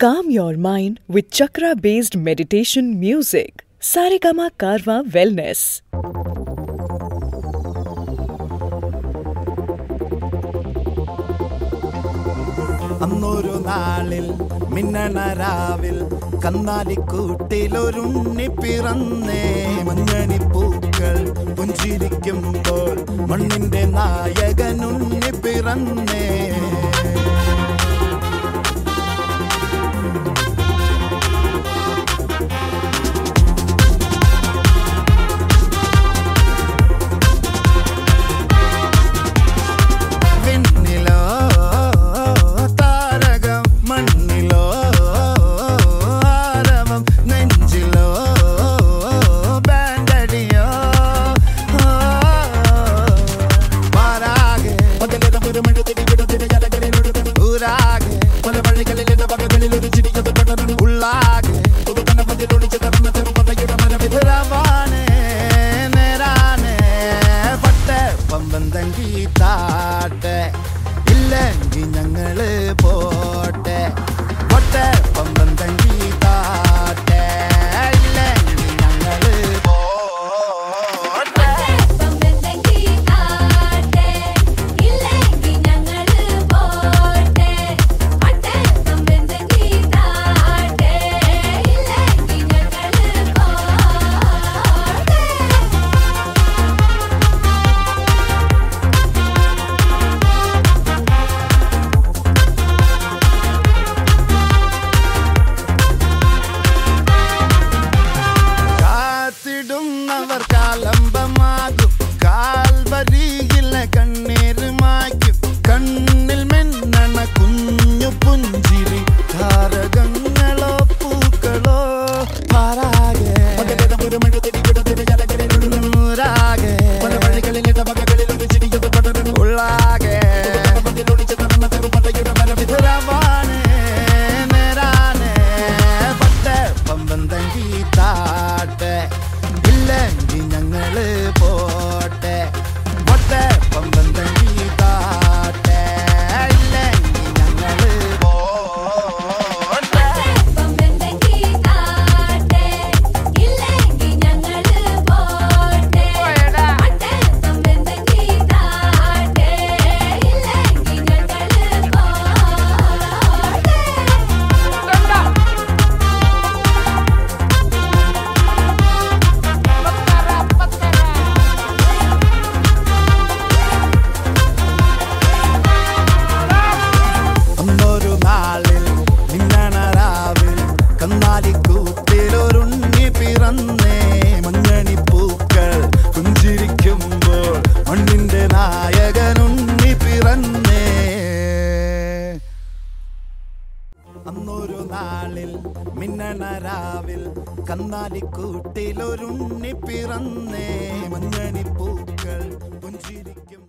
Calm your mind with chakra based meditation music. Saregama Karwa Wellness. അന്നൊരു നാളിൽ മിന്നണരാവിൽ കന്നാലിക്കൂട്ടിലൊരുണ്ണി പിറന്നേ മഞ്ഞണിപ്പൂക്കൾ പുഞ്ചിരിക്കുമ്പോൾ മണ്ണിന്റെ നായകനുണ്ണി പിറന്നേ അല്ലെങ്കിൽ ഞങ്ങളെ പിറന്നാളിൽ മിന്നണരാവിൽ കന്നാലിക്കൂട്ടിലൊരുണ്ണി പിറന്നേ മഞ്ഞണിപ്പൂക്കൾ പുഞ്ചിരിക്കും.